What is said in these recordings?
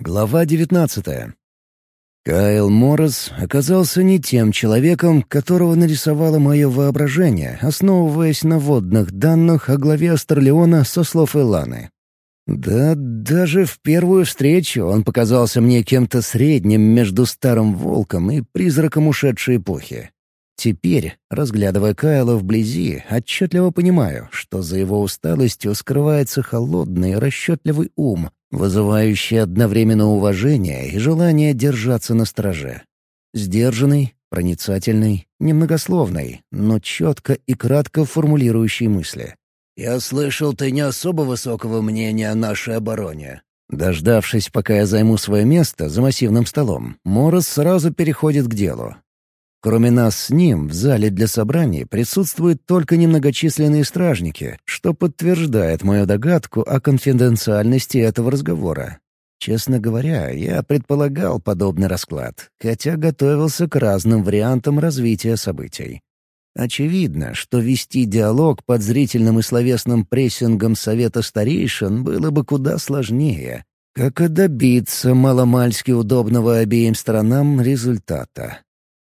Глава девятнадцатая. Кайл Моррес оказался не тем человеком, которого нарисовало мое воображение, основываясь на водных данных о главе Астерлеона со слов Эланы. Да, даже в первую встречу он показался мне кем-то средним между старым волком и призраком ушедшей эпохи. Теперь, разглядывая Кайла вблизи, отчетливо понимаю, что за его усталостью скрывается холодный, расчетливый ум, вызывающий одновременно уважение и желание держаться на страже. Сдержанный, проницательный, немногословный, но четко и кратко формулирующий мысли. «Я слышал, ты не особо высокого мнения о нашей обороне». Дождавшись, пока я займу свое место за массивным столом, Морос сразу переходит к делу. Кроме нас с ним, в зале для собраний присутствуют только немногочисленные стражники, что подтверждает мою догадку о конфиденциальности этого разговора. Честно говоря, я предполагал подобный расклад, хотя готовился к разным вариантам развития событий. Очевидно, что вести диалог под зрительным и словесным прессингом Совета Старейшин было бы куда сложнее, как и добиться маломальски удобного обеим сторонам результата.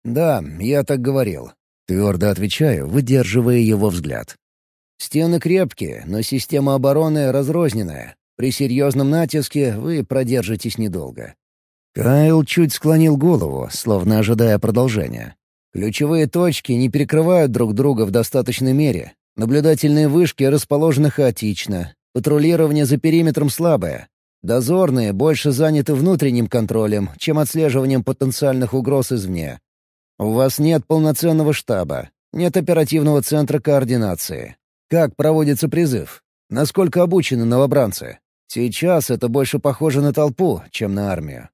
«Да, я так говорил», — твердо отвечаю, выдерживая его взгляд. «Стены крепкие, но система обороны разрозненная. При серьезном натиске вы продержитесь недолго». Кайл чуть склонил голову, словно ожидая продолжения. «Ключевые точки не перекрывают друг друга в достаточной мере. Наблюдательные вышки расположены хаотично. Патрулирование за периметром слабое. Дозорные больше заняты внутренним контролем, чем отслеживанием потенциальных угроз извне. У вас нет полноценного штаба, нет оперативного центра координации. Как проводится призыв? Насколько обучены новобранцы? Сейчас это больше похоже на толпу, чем на армию.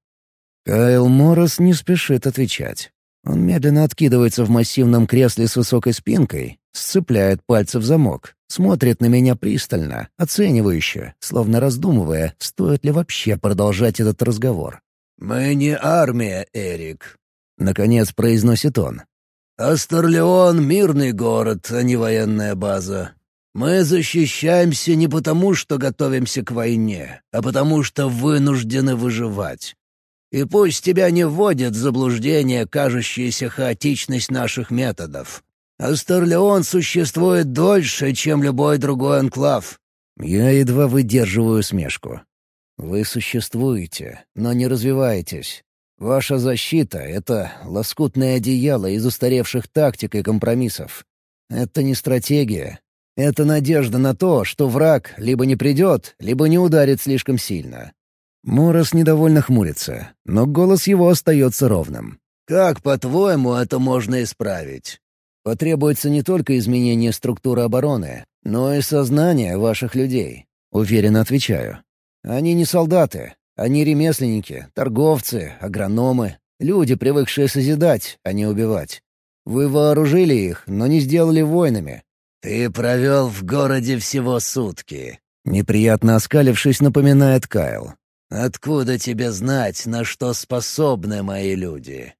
Кайл Моррис не спешит отвечать. Он медленно откидывается в массивном кресле с высокой спинкой, сцепляет пальцы в замок, смотрит на меня пристально, оценивающе, словно раздумывая, стоит ли вообще продолжать этот разговор. «Мы не армия, Эрик. — наконец произносит он. «Астерлеон — мирный город, а не военная база. Мы защищаемся не потому, что готовимся к войне, а потому что вынуждены выживать. И пусть тебя не вводит в заблуждение кажущаяся хаотичность наших методов. Астерлеон существует дольше, чем любой другой анклав». Я едва выдерживаю смешку. «Вы существуете, но не развиваетесь. Ваша защита — это лоскутное одеяло из устаревших тактик и компромиссов. Это не стратегия. Это надежда на то, что враг либо не придет, либо не ударит слишком сильно. Морос недовольно хмурится, но голос его остается ровным. «Как, по-твоему, это можно исправить?» «Потребуется не только изменение структуры обороны, но и сознание ваших людей», — уверенно отвечаю. «Они не солдаты, они ремесленники, торговцы, агрономы, люди, привыкшие созидать, а не убивать. Вы вооружили их, но не сделали воинами. «Ты провел в городе всего сутки», — неприятно оскалившись, напоминает Кайл. «Откуда тебе знать, на что способны мои люди?»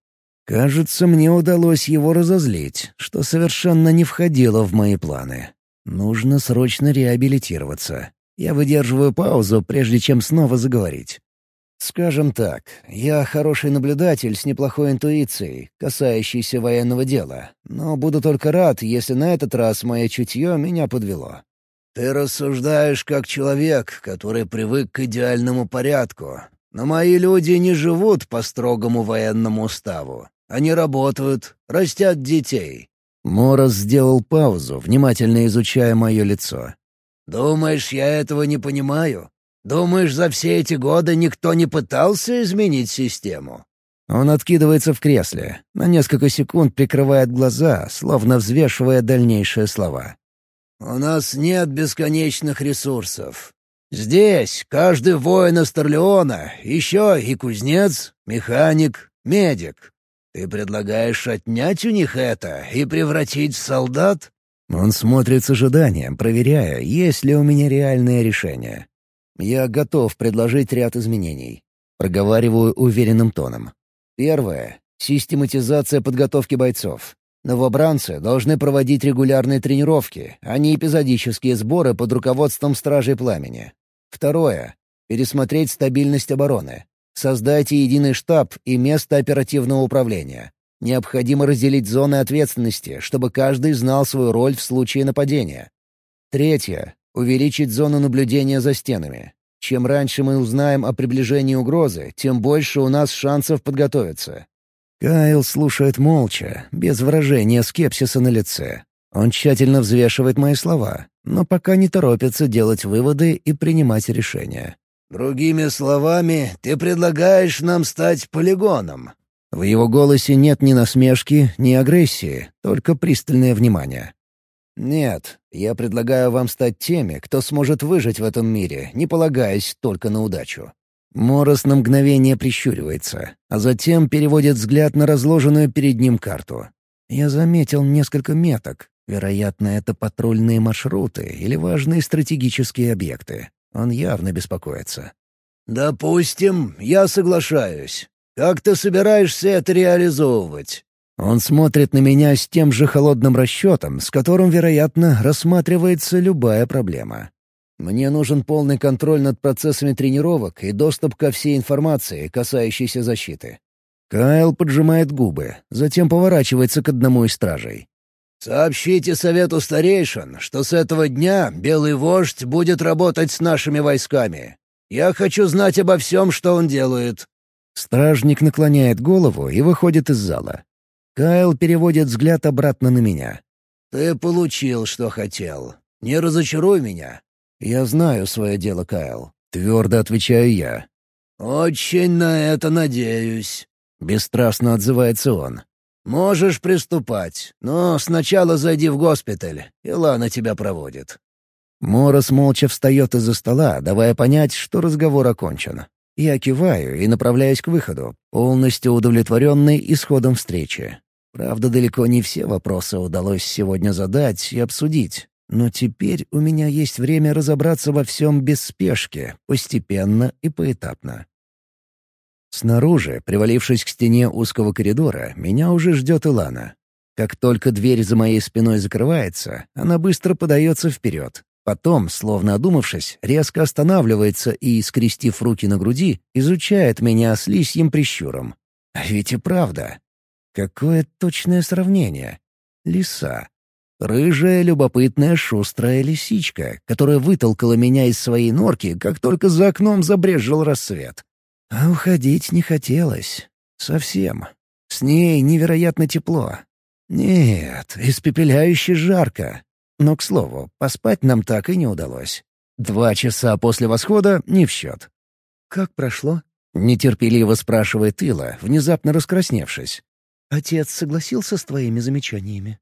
Кажется, мне удалось его разозлить, что совершенно не входило в мои планы. Нужно срочно реабилитироваться. Я выдерживаю паузу, прежде чем снова заговорить. Скажем так, я хороший наблюдатель с неплохой интуицией, касающейся военного дела, но буду только рад, если на этот раз мое чутье меня подвело. Ты рассуждаешь как человек, который привык к идеальному порядку. Но мои люди не живут по строгому военному уставу. Они работают, растят детей. Морос сделал паузу, внимательно изучая мое лицо. «Думаешь, я этого не понимаю? Думаешь, за все эти годы никто не пытался изменить систему?» Он откидывается в кресле, на несколько секунд прикрывает глаза, словно взвешивая дальнейшие слова. «У нас нет бесконечных ресурсов. Здесь каждый воин Астерлеона, еще и кузнец, механик, медик. Ты предлагаешь отнять у них это и превратить в солдат?» Он смотрит с ожиданием, проверяя, есть ли у меня реальное решение. Я готов предложить ряд изменений. Проговариваю уверенным тоном. Первое — систематизация подготовки бойцов. Новобранцы должны проводить регулярные тренировки, а не эпизодические сборы под руководством Стражей Пламени. Второе — пересмотреть стабильность обороны. Создайте единый штаб и место оперативного управления. Необходимо разделить зоны ответственности, чтобы каждый знал свою роль в случае нападения. Третье. Увеличить зону наблюдения за стенами. Чем раньше мы узнаем о приближении угрозы, тем больше у нас шансов подготовиться. Кайл слушает молча, без выражения скепсиса на лице. Он тщательно взвешивает мои слова, но пока не торопится делать выводы и принимать решения. «Другими словами, ты предлагаешь нам стать полигоном?» В его голосе нет ни насмешки, ни агрессии, только пристальное внимание. «Нет, я предлагаю вам стать теми, кто сможет выжить в этом мире, не полагаясь только на удачу». Морос на мгновение прищуривается, а затем переводит взгляд на разложенную перед ним карту. Я заметил несколько меток. Вероятно, это патрульные маршруты или важные стратегические объекты. Он явно беспокоится. «Допустим, я соглашаюсь. Как ты собираешься это реализовывать?» Он смотрит на меня с тем же холодным расчетом, с которым, вероятно, рассматривается любая проблема. Мне нужен полный контроль над процессами тренировок и доступ ко всей информации, касающейся защиты. Кайл поджимает губы, затем поворачивается к одному из стражей. «Сообщите совету старейшин, что с этого дня Белый Вождь будет работать с нашими войсками. Я хочу знать обо всем, что он делает». Стражник наклоняет голову и выходит из зала. Кайл переводит взгляд обратно на меня. «Ты получил, что хотел. Не разочаруй меня». «Я знаю свое дело, Кайл», — твердо отвечаю я. «Очень на это надеюсь», — бесстрастно отзывается он. «Можешь приступать, но сначала зайди в госпиталь, и Лана тебя проводит». Морос молча встает из-за стола, давая понять, что разговор окончен. Я киваю и направляюсь к выходу, полностью удовлетворенный исходом встречи. Правда, далеко не все вопросы удалось сегодня задать и обсудить. Но теперь у меня есть время разобраться во всем без спешки, постепенно и поэтапно. Снаружи, привалившись к стене узкого коридора, меня уже ждет Илана. Как только дверь за моей спиной закрывается, она быстро подается вперед. Потом, словно одумавшись, резко останавливается и, скрестив руки на груди, изучает меня с лисьим прищуром. А ведь и правда, Какое точное сравнение. Лиса. Рыжая, любопытная, шустрая лисичка, которая вытолкала меня из своей норки, как только за окном забрезжил рассвет. А уходить не хотелось. Совсем. С ней невероятно тепло. Нет, испепеляюще жарко. Но, к слову, поспать нам так и не удалось. Два часа после восхода — не в счет. «Как прошло?» — нетерпеливо спрашивает Ила, внезапно раскрасневшись. Отец согласился с твоими замечаниями?»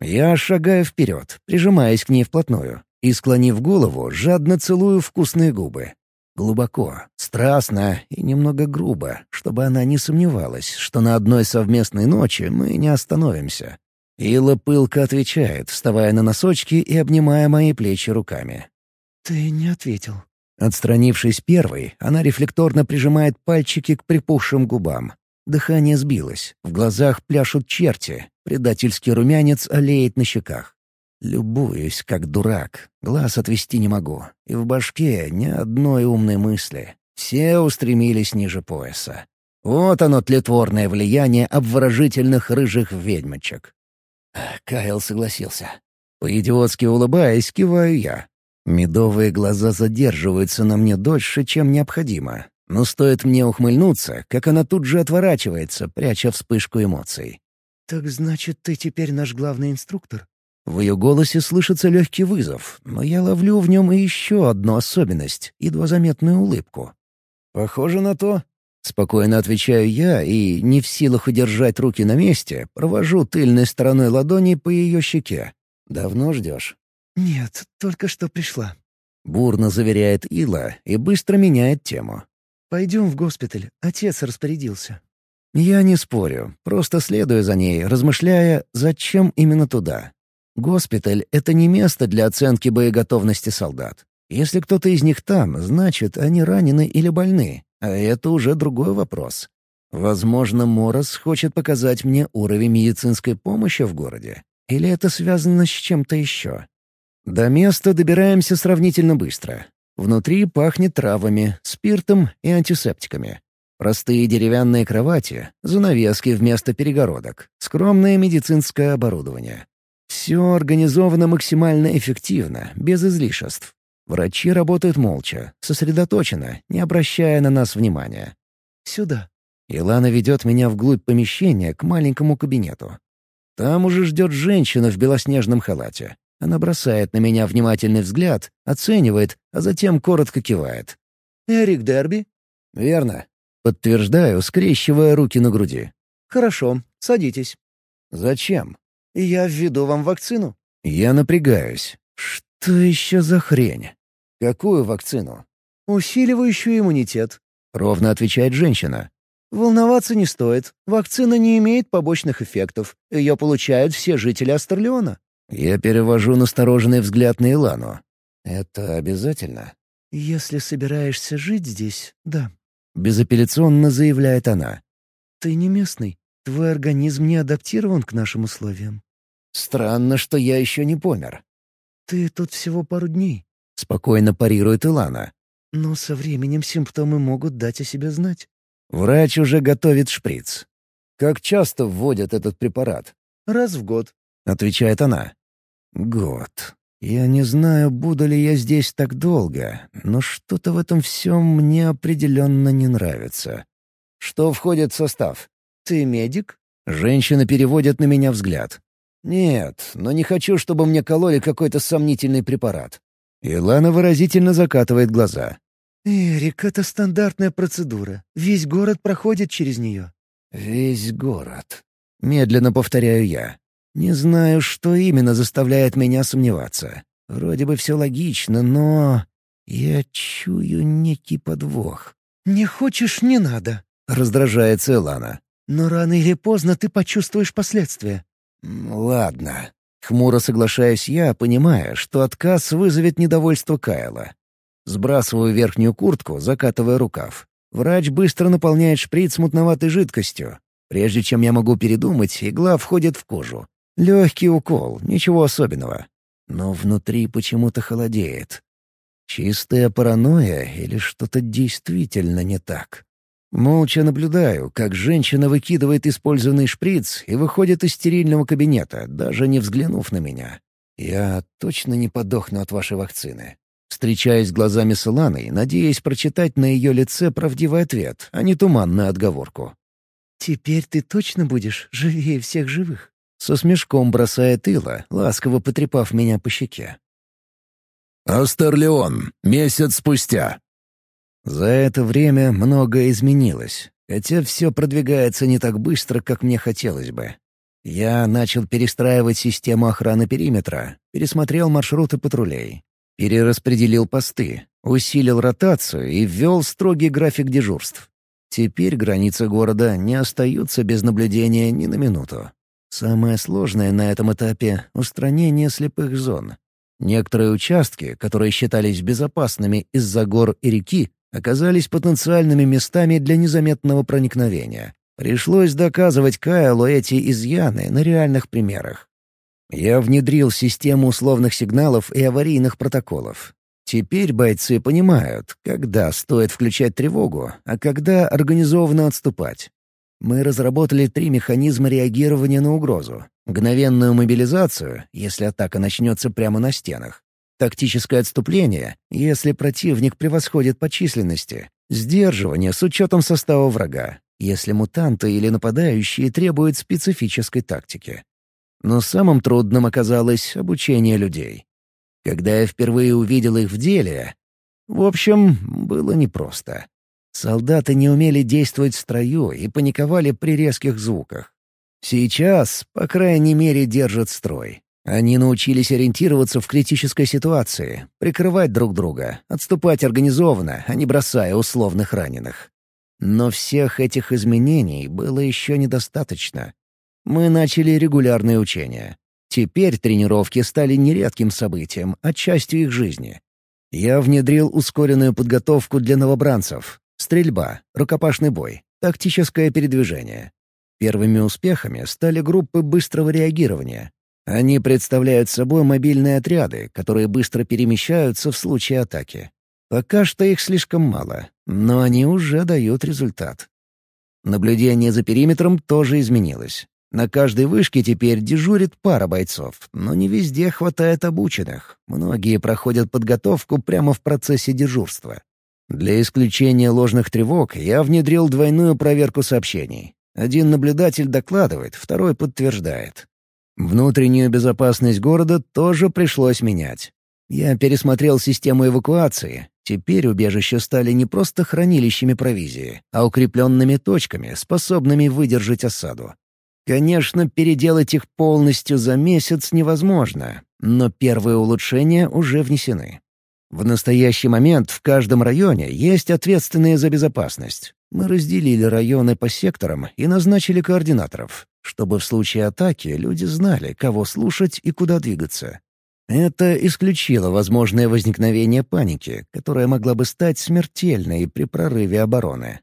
Я шагаю вперед, прижимаясь к ней вплотную, и, склонив голову, жадно целую вкусные губы. Глубоко, страстно и немного грубо, чтобы она не сомневалась, что на одной совместной ночи мы не остановимся. Ила пылко отвечает, вставая на носочки и обнимая мои плечи руками. «Ты не ответил». Отстранившись первой, она рефлекторно прижимает пальчики к припухшим губам, Дыхание сбилось, в глазах пляшут черти, предательский румянец олеет на щеках. Любуюсь, как дурак, глаз отвести не могу, и в башке ни одной умной мысли. Все устремились ниже пояса. Вот оно, тлетворное влияние обворожительных рыжих ведьмочек. Кайл согласился. По-идиотски улыбаясь, киваю я. Медовые глаза задерживаются на мне дольше, чем необходимо, но стоит мне ухмыльнуться, как она тут же отворачивается, пряча вспышку эмоций. «Так значит, ты теперь наш главный инструктор?» В ее голосе слышится легкий вызов, но я ловлю в нем и еще одну особенность — едва заметную улыбку. «Похоже на то». Спокойно отвечаю я и, не в силах удержать руки на месте, провожу тыльной стороной ладони по ее щеке. «Давно ждешь?» «Нет, только что пришла», — бурно заверяет Ила и быстро меняет тему. «Пойдем в госпиталь, отец распорядился». Я не спорю, просто следую за ней, размышляя, зачем именно туда. Госпиталь — это не место для оценки боеготовности солдат. Если кто-то из них там, значит, они ранены или больны, а это уже другой вопрос. Возможно, Морос хочет показать мне уровень медицинской помощи в городе. Или это связано с чем-то еще? До места добираемся сравнительно быстро. Внутри пахнет травами, спиртом и антисептиками. Простые деревянные кровати, занавески вместо перегородок, скромное медицинское оборудование. Все организовано максимально эффективно, без излишеств. Врачи работают молча, сосредоточенно, не обращая на нас внимания. «Сюда». Илана ведет меня вглубь помещения к маленькому кабинету. Там уже ждет женщина в белоснежном халате. Она бросает на меня внимательный взгляд, оценивает, а затем коротко кивает. «Эрик Дерби?» «Верно». Подтверждаю, скрещивая руки на груди. «Хорошо, садитесь». «Зачем?» «Я введу вам вакцину». Я напрягаюсь. Что еще за хрень? Какую вакцину? «Усиливающую иммунитет», — ровно отвечает женщина. «Волноваться не стоит. Вакцина не имеет побочных эффектов. Ее получают все жители Астерлеона». Я перевожу настороженный взгляд на Илану. «Это обязательно?» «Если собираешься жить здесь, да», — безапелляционно заявляет она. «Ты не местный. Твой организм не адаптирован к нашим условиям». «Странно, что я еще не помер». «Ты тут всего пару дней», — спокойно парирует Илана. «Но со временем симптомы могут дать о себе знать». Врач уже готовит шприц. «Как часто вводят этот препарат?» «Раз в год», — отвечает она. «Год. Я не знаю, буду ли я здесь так долго, но что-то в этом всем мне определенно не нравится. Что входит в состав? Ты медик? Женщина переводит на меня взгляд. Нет, но не хочу, чтобы мне кололи какой-то сомнительный препарат. Илана выразительно закатывает глаза. «Эрик, это стандартная процедура. Весь город проходит через нее». «Весь город», — медленно повторяю я. Не знаю, что именно заставляет меня сомневаться. Вроде бы все логично, но... Я чую некий подвох. «Не хочешь — не надо», — раздражается Элана. «Но рано или поздно ты почувствуешь последствия». «Ладно». Хмуро соглашаюсь я, понимая, что отказ вызовет недовольство Кайла. Сбрасываю верхнюю куртку, закатывая рукав. Врач быстро наполняет шприц мутноватой жидкостью. Прежде чем я могу передумать, игла входит в кожу. Легкий укол, ничего особенного. Но внутри почему-то холодеет. Чистая паранойя или что-то действительно не так? Молча наблюдаю, как женщина выкидывает использованный шприц и выходит из стерильного кабинета, даже не взглянув на меня. Я точно не подохну от вашей вакцины. Встречаясь глазами с Иланой, надеясь прочитать на ее лице правдивый ответ, а не туманную отговорку. «Теперь ты точно будешь живее всех живых?» Со смешком бросает Ила, ласково потрепав меня по щеке. «Астерлеон. Месяц спустя». За это время многое изменилось, хотя все продвигается не так быстро, как мне хотелось бы. Я начал перестраивать систему охраны периметра, пересмотрел маршруты патрулей, перераспределил посты, усилил ротацию и ввел строгий график дежурств. Теперь границы города не остаются без наблюдения ни на минуту. Самое сложное на этом этапе — устранение слепых зон. Некоторые участки, которые считались безопасными из-за гор и реки, оказались потенциальными местами для незаметного проникновения. Пришлось доказывать Кайлу эти изъяны на реальных примерах. Я внедрил систему условных сигналов и аварийных протоколов. Теперь бойцы понимают, когда стоит включать тревогу, а когда организованно отступать. Мы разработали три механизма реагирования на угрозу. Мгновенную мобилизацию, если атака начнется прямо на стенах. Тактическое отступление, если противник превосходит по численности. Сдерживание с учетом состава врага, если мутанты или нападающие требуют специфической тактики. Но самым трудным оказалось обучение людей. Когда я впервые увидел их в деле... В общем, было непросто. Солдаты не умели действовать в строю и паниковали при резких звуках. Сейчас, по крайней мере, держат строй. Они научились ориентироваться в критической ситуации, прикрывать друг друга, отступать организованно, а не бросая условных раненых. Но всех этих изменений было еще недостаточно. Мы начали регулярные учения. Теперь тренировки стали не редким событием, а частью их жизни. Я внедрил ускоренную подготовку для новобранцев, Стрельба, рукопашный бой, тактическое передвижение. Первыми успехами стали группы быстрого реагирования. Они представляют собой мобильные отряды, которые быстро перемещаются в случае атаки. Пока что их слишком мало, но они уже дают результат. Наблюдение за периметром тоже изменилось. На каждой вышке теперь дежурит пара бойцов, но не везде хватает обученных. Многие проходят подготовку прямо в процессе дежурства. Для исключения ложных тревог я внедрил двойную проверку сообщений. Один наблюдатель докладывает, второй подтверждает. Внутреннюю безопасность города тоже пришлось менять. Я пересмотрел систему эвакуации. Теперь убежища стали не просто хранилищами провизии, а укрепленными точками, способными выдержать осаду. Конечно, переделать их полностью за месяц невозможно, но первые улучшения уже внесены. В настоящий момент в каждом районе есть ответственные за безопасность. Мы разделили районы по секторам и назначили координаторов, чтобы в случае атаки люди знали, кого слушать и куда двигаться. Это исключило возможное возникновение паники, которая могла бы стать смертельной при прорыве обороны.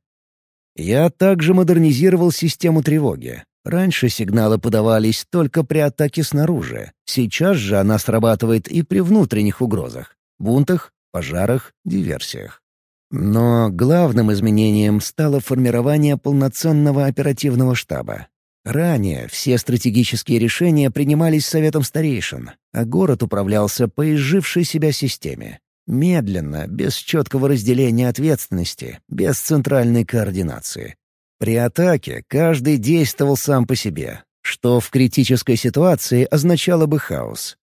Я также модернизировал систему тревоги. Раньше сигналы подавались только при атаке снаружи. Сейчас же она срабатывает и при внутренних угрозах — бунтах, пожарах, диверсиях. Но главным изменением стало формирование полноценного оперативного штаба. Ранее все стратегические решения принимались Советом Старейшин, а город управлялся по изжившей себя системе. Медленно, без четкого разделения ответственности, без центральной координации. При атаке каждый действовал сам по себе, что в критической ситуации означало бы хаос.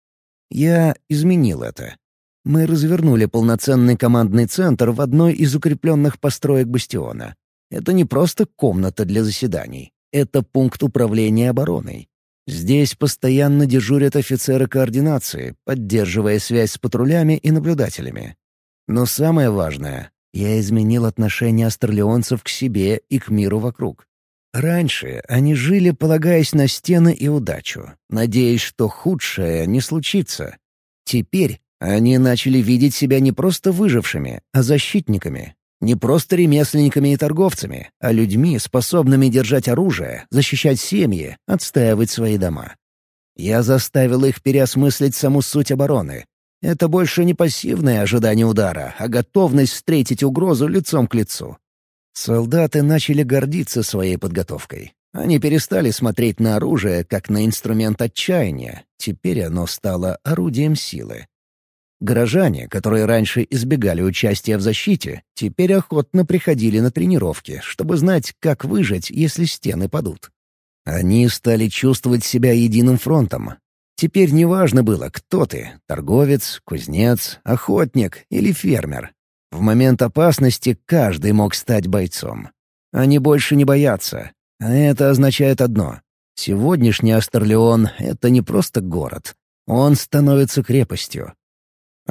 Я изменил это. Мы развернули полноценный командный центр в одной из укрепленных построек бастиона. Это не просто комната для заседаний. Это пункт управления обороной. Здесь постоянно дежурят офицеры координации, поддерживая связь с патрулями и наблюдателями. Но самое важное я изменил отношение астерлеонцев к себе и к миру вокруг. Раньше они жили, полагаясь на стены и удачу, надеясь, что худшее не случится. Теперь они начали видеть себя не просто выжившими, а защитниками. Не просто ремесленниками и торговцами, а людьми, способными держать оружие, защищать семьи, отстаивать свои дома. Я заставил их переосмыслить саму суть обороны, это больше не пассивное ожидание удара, а готовность встретить угрозу лицом к лицу. Солдаты начали гордиться своей подготовкой. Они перестали смотреть на оружие как на инструмент отчаяния. Теперь оно стало орудием силы. Горожане, которые раньше избегали участия в защите, теперь охотно приходили на тренировки, чтобы знать, как выжить, если стены падут. Они стали чувствовать себя единым фронтом, Теперь неважно было, кто ты — торговец, кузнец, охотник или фермер. В момент опасности каждый мог стать бойцом. Они больше не боятся. А это означает одно. Сегодняшний Астерлеон — это не просто город. Он становится крепостью.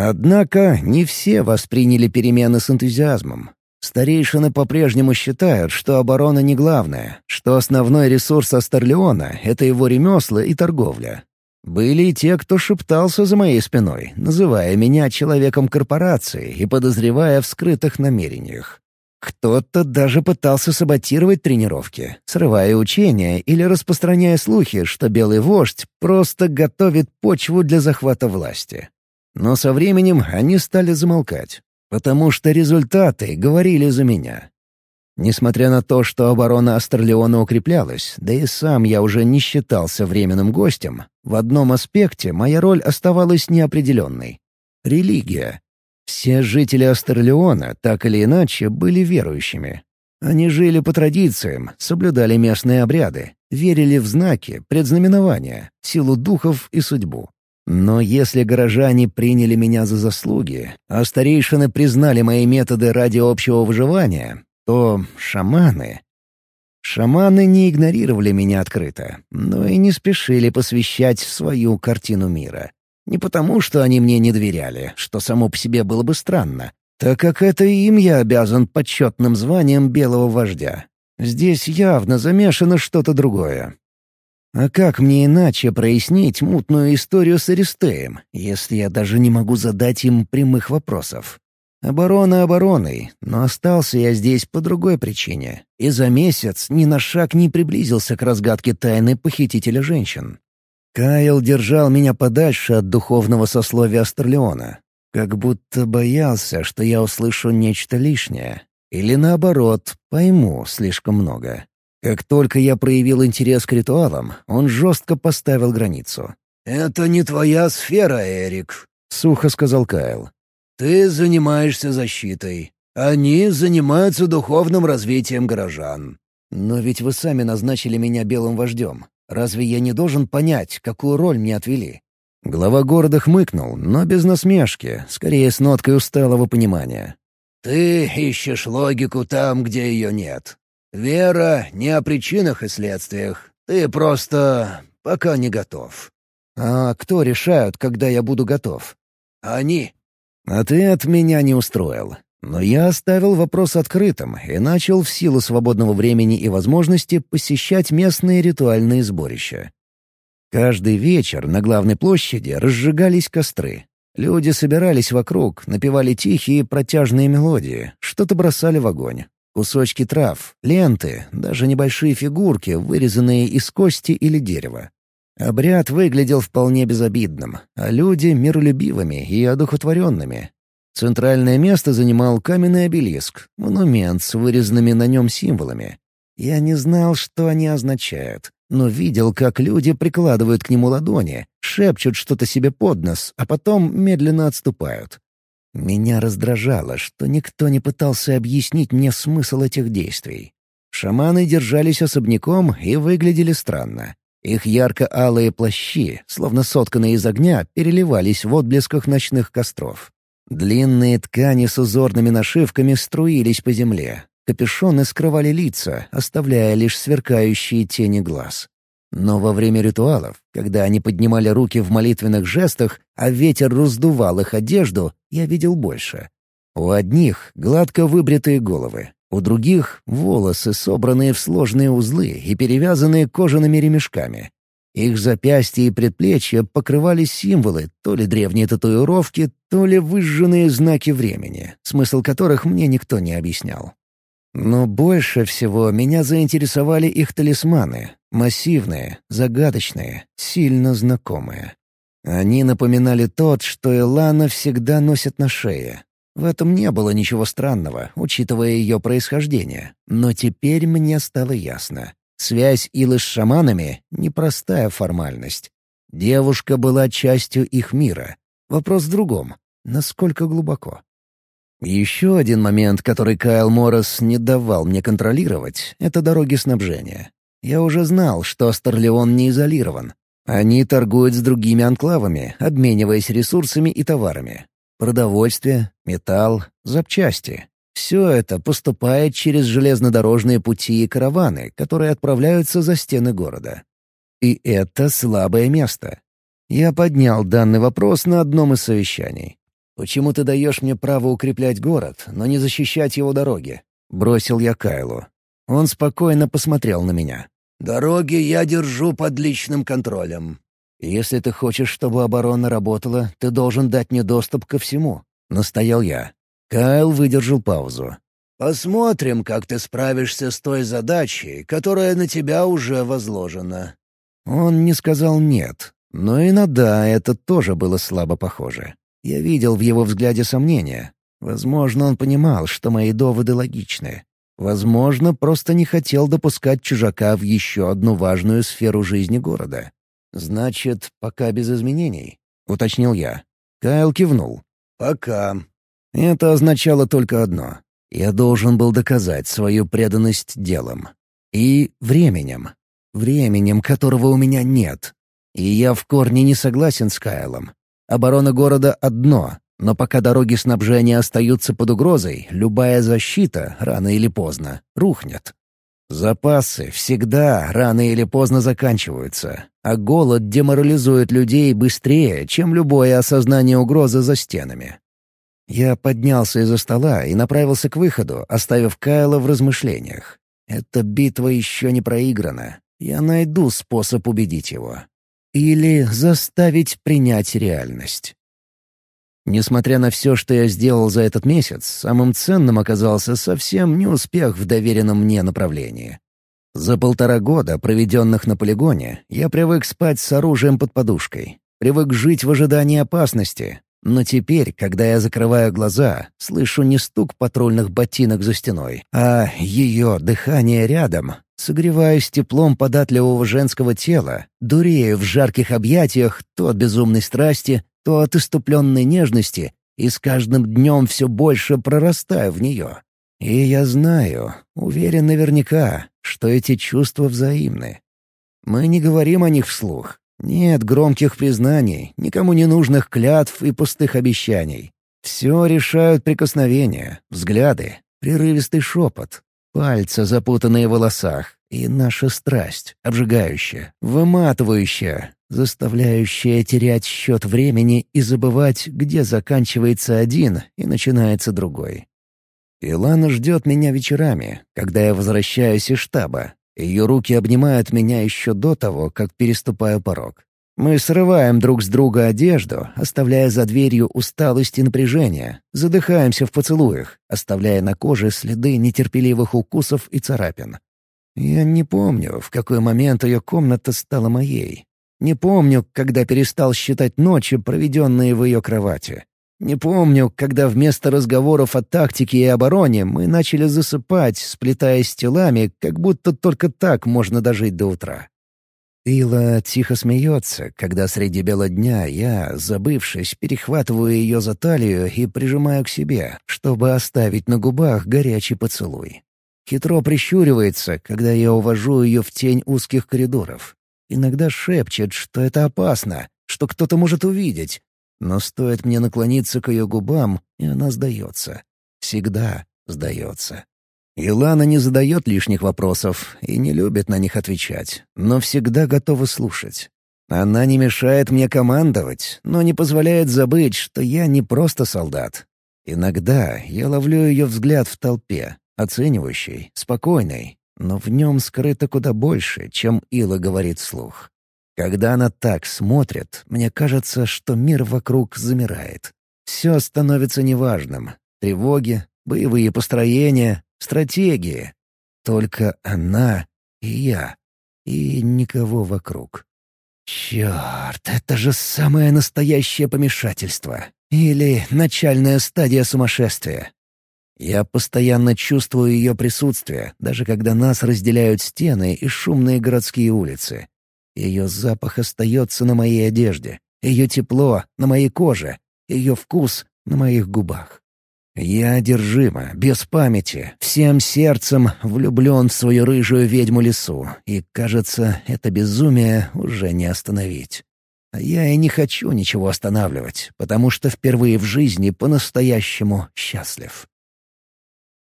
Однако не все восприняли перемены с энтузиазмом. Старейшины по-прежнему считают, что оборона не главное, что основной ресурс Астерлеона — это его ремесла и торговля, были и те, кто шептался за моей спиной, называя меня человеком корпорации и подозревая в скрытых намерениях. Кто-то даже пытался саботировать тренировки, срывая учения или распространяя слухи, что Белый Вождь просто готовит почву для захвата власти. Но со временем они стали замолкать, потому что результаты говорили за меня. Несмотря на то, что оборона Астерлеона укреплялась, да и сам я уже не считался временным гостем, в одном аспекте моя роль оставалась неопределенной. Религия. Все жители Астерлеона, так или иначе, были верующими. Они жили по традициям, соблюдали местные обряды, верили в знаки, предзнаменования, силу духов и судьбу. Но если горожане приняли меня за заслуги, а старейшины признали мои методы ради общего выживания, то шаманы... Шаманы не игнорировали меня открыто, но и не спешили посвящать свою картину мира. Не потому, что они мне не доверяли, что само по себе было бы странно, так как это им я обязан почетным званием белого вождя. Здесь явно замешано что-то другое. А как мне иначе прояснить мутную историю с Аристеем, если я даже не могу задать им прямых вопросов? Оборона обороной, но остался я здесь по другой причине. И за месяц ни на шаг не приблизился к разгадке тайны похитителя женщин. Кайл держал меня подальше от духовного сословия Астерлеона. Как будто боялся, что я услышу нечто лишнее. Или наоборот, пойму слишком много. Как только я проявил интерес к ритуалам, он жестко поставил границу. «Это не твоя сфера, Эрик», — сухо сказал Кайл. «Ты занимаешься защитой. Они занимаются духовным развитием горожан». «Но ведь вы сами назначили меня белым вождем. Разве я не должен понять, какую роль мне отвели?» Глава города хмыкнул, но без насмешки, скорее с ноткой усталого понимания. «Ты ищешь логику там, где ее нет. Вера не о причинах и следствиях. Ты просто пока не готов». «А кто решают, когда я буду готов?» «Они». Ответ меня не устроил. Но я оставил вопрос открытым и начал в силу свободного времени и возможности посещать местные ритуальные сборища. Каждый вечер на главной площади разжигались костры. Люди собирались вокруг, напевали тихие протяжные мелодии, что-то бросали в огонь. Кусочки трав, ленты, даже небольшие фигурки, вырезанные из кости или дерева. Обряд выглядел вполне безобидным, а люди — миролюбивыми и одухотворенными. Центральное место занимал каменный обелиск, монумент с вырезанными на нем символами. Я не знал, что они означают, но видел, как люди прикладывают к нему ладони, шепчут что-то себе под нос, а потом медленно отступают. Меня раздражало, что никто не пытался объяснить мне смысл этих действий. Шаманы держались особняком и выглядели странно. Их ярко-алые плащи, словно сотканные из огня, переливались в отблесках ночных костров. Длинные ткани с узорными нашивками струились по земле, Капюшоны скрывали лица, оставляя лишь сверкающие тени глаз. Но во время ритуалов, когда они поднимали руки в молитвенных жестах, а ветер раздувал их одежду, я видел больше. У одних — гладко выбритые головы, у других — волосы, собранные в сложные узлы и перевязанные кожаными ремешками. Их запястья и предплечья покрывали символы, то ли древние татуировки, то ли выжженные знаки времени, смысл которых мне никто не объяснял. Но больше всего меня заинтересовали их талисманы. Массивные, загадочные, сильно знакомые. Они напоминали тот, что Элана всегда носит на шее. В этом не было ничего странного, учитывая ее происхождение. Но теперь мне стало ясно. Связь Илы с шаманами — непростая формальность. Девушка была частью их мира. Вопрос в другом. Насколько глубоко? Еще один момент, который Кайл Моррес не давал мне контролировать, — это дороги снабжения. Я уже знал, что Старлеон не изолирован. Они торгуют с другими анклавами, обмениваясь ресурсами и товарами. Продовольствие, металл, запчасти. Все это поступает через железнодорожные пути и караваны, которые отправляются за стены города. И это слабое место. Я поднял данный вопрос на одном из совещаний. «Почему ты даешь мне право укреплять город, но не защищать его дороги?» — бросил я Кайлу. Он спокойно посмотрел на меня. «Дороги я держу под личным контролем». «Если ты хочешь, чтобы оборона работала, ты должен дать мне доступ ко всему», — настоял я. Кайл выдержал паузу. «Посмотрим, как ты справишься с той задачей, которая на тебя уже возложена». Он не сказал «нет», но и на «да» это тоже было слабо похоже. Я видел в его взгляде сомнения. Возможно, он понимал, что мои доводы логичны. Возможно, просто не хотел допускать чужака в еще одну важную сферу жизни города. «Значит, пока без изменений?» — уточнил я. Кайл кивнул. «Пока». Это означало только одно. Я должен был доказать свою преданность делам. И временем. Временем, которого у меня нет. И я в корне не согласен с Кайлом. Оборона города — одно, но пока дороги снабжения остаются под угрозой, любая защита, рано или поздно, рухнет. Запасы всегда рано или поздно заканчиваются, а голод деморализует людей быстрее, чем любое осознание угрозы за стенами. Я поднялся из-за стола и направился к выходу, оставив Кайла в размышлениях. Эта битва еще не проиграна. Я найду способ убедить его. Или заставить принять реальность. Несмотря на все, что я сделал за этот месяц, самым ценным оказался совсем не успех в доверенном мне направлении. За полтора года, проведенных на полигоне, я привык спать с оружием под подушкой, привык жить в ожидании опасности, Но теперь, когда я закрываю глаза, слышу не стук патрульных ботинок за стеной, а ее дыхание рядом. Согреваюсь теплом податливого женского тела, дурею в жарких объятиях то от безумной страсти, то от иступленной нежности, и с каждым днем все больше прорастаю в нее. И я знаю, уверен наверняка, что эти чувства взаимны. Мы не говорим о них вслух, нет громких признаний, никому не нужных клятв и пустых обещаний. Все решают прикосновения, взгляды, прерывистый шепот, пальцы, запутанные в волосах, и наша страсть, обжигающая, выматывающая, заставляющая терять счет времени и забывать, где заканчивается один и начинается другой. Илана ждет меня вечерами, когда я возвращаюсь из штаба, ее руки обнимают меня еще до того, как переступаю порог. Мы срываем друг с друга одежду, оставляя за дверью усталость и напряжение, задыхаемся в поцелуях, оставляя на коже следы нетерпеливых укусов и царапин. Я не помню, в какой момент ее комната стала моей. Не помню, когда перестал считать ночи, проведенные в ее кровати. Не помню, когда вместо разговоров о тактике и обороне мы начали засыпать, сплетаясь телами, как будто только так можно дожить до утра. Ила тихо смеется, когда среди бела дня я, забывшись, перехватываю ее за талию и прижимаю к себе, чтобы оставить на губах горячий поцелуй. Хитро прищуривается, когда я увожу ее в тень узких коридоров. Иногда шепчет, что это опасно, что кто-то может увидеть, но стоит мне наклониться к ее губам, и она сдается. Всегда сдается. Илана не задает лишних вопросов и не любит на них отвечать, но всегда готова слушать. Она не мешает мне командовать, но не позволяет забыть, что я не просто солдат. Иногда я ловлю ее взгляд в толпе, оценивающий, спокойный, но в нем скрыто куда больше, чем Ила говорит вслух. Когда она так смотрит, мне кажется, что мир вокруг замирает. Все становится неважным. Тревоги, боевые построения, стратегии. Только она и я. И никого вокруг. Черт, это же самое настоящее помешательство. Или начальная стадия сумасшествия. Я постоянно чувствую ее присутствие, даже когда нас разделяют стены и шумные городские улицы. Ее запах остается на моей одежде, ее тепло — на моей коже, ее вкус — на моих губах. Я одержима, без памяти, всем сердцем влюблен в свою рыжую ведьму лесу, и, кажется, это безумие уже не остановить. А я и не хочу ничего останавливать, потому что впервые в жизни по-настоящему счастлив.